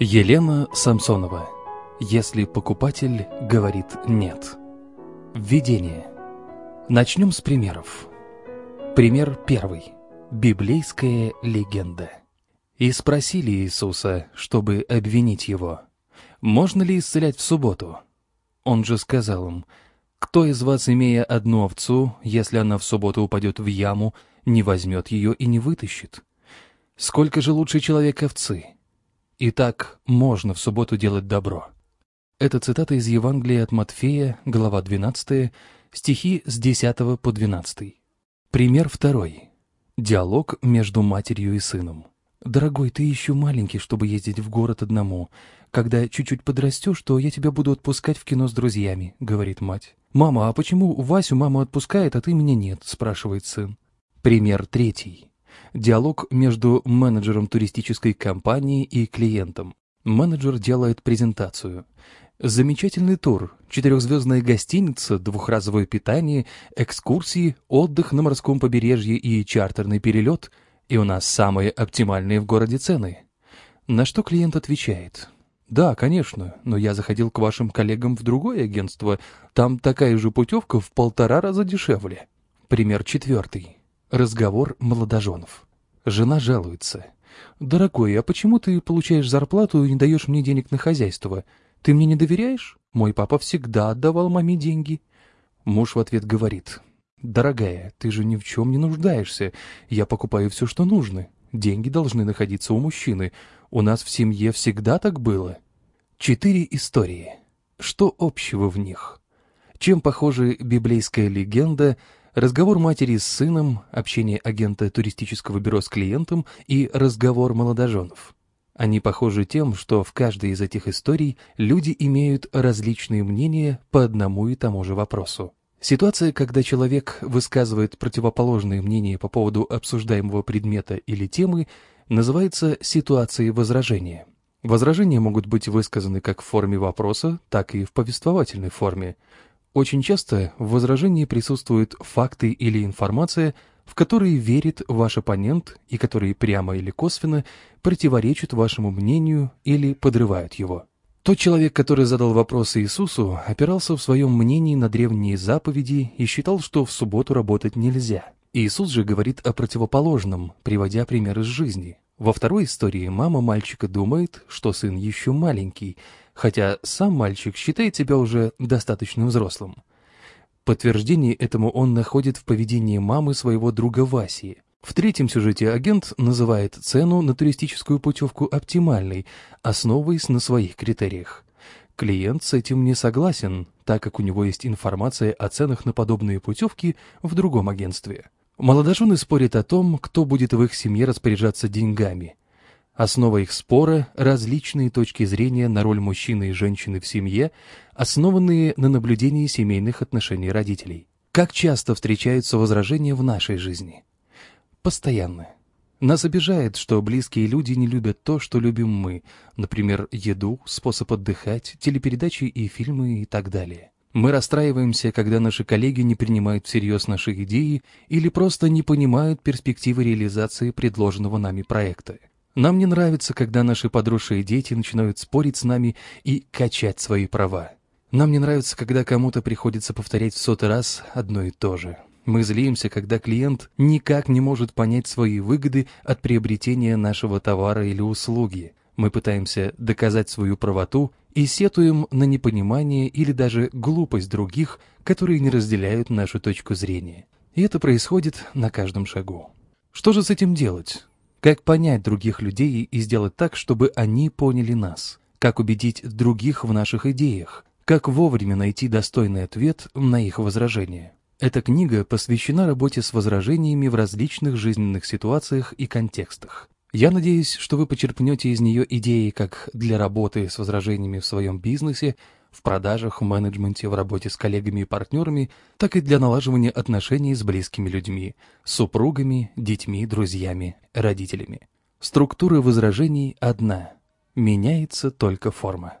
Елена Самсонова. Если покупатель говорит «нет». Введение. Начнем с примеров. Пример первый. Библейская легенда. И спросили Иисуса, чтобы обвинить его, «Можно ли исцелять в субботу?» Он же сказал им, «Кто из вас, имея одну овцу, если она в субботу упадет в яму, не возьмет ее и не вытащит? Сколько же лучше человек овцы?» Итак, можно в субботу делать добро. Это цитата из Евангелия от Матфея, глава 12, стихи с 10 по 12. Пример второй. Диалог между матерью и сыном. «Дорогой, ты еще маленький, чтобы ездить в город одному. Когда чуть-чуть подрастешь, то я тебя буду отпускать в кино с друзьями», — говорит мать. «Мама, а почему Васю мама отпускает, а ты меня нет?» — спрашивает сын. Пример третий. Диалог между менеджером туристической компании и клиентом. Менеджер делает презентацию. Замечательный тур, четырехзвездная гостиница, двухразовое питание, экскурсии, отдых на морском побережье и чартерный перелет. И у нас самые оптимальные в городе цены. На что клиент отвечает. «Да, конечно, но я заходил к вашим коллегам в другое агентство. Там такая же путевка в полтора раза дешевле». Пример четвертый. Разговор молодоженов. Жена жалуется. «Дорогой, а почему ты получаешь зарплату и не даешь мне денег на хозяйство? Ты мне не доверяешь? Мой папа всегда отдавал маме деньги». Муж в ответ говорит. «Дорогая, ты же ни в чем не нуждаешься. Я покупаю все, что нужно. Деньги должны находиться у мужчины. У нас в семье всегда так было». Четыре истории. Что общего в них? Чем похожа библейская легенда – разговор матери с сыном, общение агента туристического бюро с клиентом и разговор молодоженов. Они похожи тем, что в каждой из этих историй люди имеют различные мнения по одному и тому же вопросу. Ситуация, когда человек высказывает противоположные мнения по поводу обсуждаемого предмета или темы, называется ситуацией возражения. Возражения могут быть высказаны как в форме вопроса, так и в повествовательной форме. Очень часто в возражении присутствуют факты или информация, в которые верит ваш оппонент и которые прямо или косвенно противоречат вашему мнению или подрывают его. Тот человек, который задал вопрос Иисусу, опирался в своем мнении на древние заповеди и считал, что в субботу работать нельзя. Иисус же говорит о противоположном, приводя пример из жизни. Во второй истории мама мальчика думает, что сын еще маленький, хотя сам мальчик считает себя уже достаточно взрослым. Подтверждение этому он находит в поведении мамы своего друга Васи. В третьем сюжете агент называет цену на туристическую путевку оптимальной, основываясь на своих критериях. Клиент с этим не согласен, так как у него есть информация о ценах на подобные путевки в другом агентстве. Молодожены спорят о том, кто будет в их семье распоряжаться деньгами. Основа их спора – различные точки зрения на роль мужчины и женщины в семье, основанные на наблюдении семейных отношений родителей. Как часто встречаются возражения в нашей жизни? Постоянно. Нас обижает, что близкие люди не любят то, что любим мы, например, еду, способ отдыхать, телепередачи и фильмы и так далее. Мы расстраиваемся, когда наши коллеги не принимают всерьез наши идеи или просто не понимают перспективы реализации предложенного нами проекта. Нам не нравится, когда наши подросшие дети начинают спорить с нами и качать свои права. Нам не нравится, когда кому-то приходится повторять в сотый раз одно и то же. Мы злимся, когда клиент никак не может понять свои выгоды от приобретения нашего товара или услуги. Мы пытаемся доказать свою правоту и сетуем на непонимание или даже глупость других, которые не разделяют нашу точку зрения. И это происходит на каждом шагу. Что же с этим делать? Как понять других людей и сделать так, чтобы они поняли нас? Как убедить других в наших идеях? Как вовремя найти достойный ответ на их возражения? Эта книга посвящена работе с возражениями в различных жизненных ситуациях и контекстах. Я надеюсь, что вы почерпнете из нее идеи как для работы с возражениями в своем бизнесе, в продажах, в менеджменте, в работе с коллегами и партнерами, так и для налаживания отношений с близкими людьми, супругами, детьми, друзьями, родителями. Структура возражений одна. Меняется только форма.